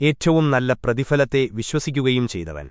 ഏറ്റവും നല്ല പ്രതിഫലത്തെ വിശ്വസിക്കുകയും ചെയ്തവൻ.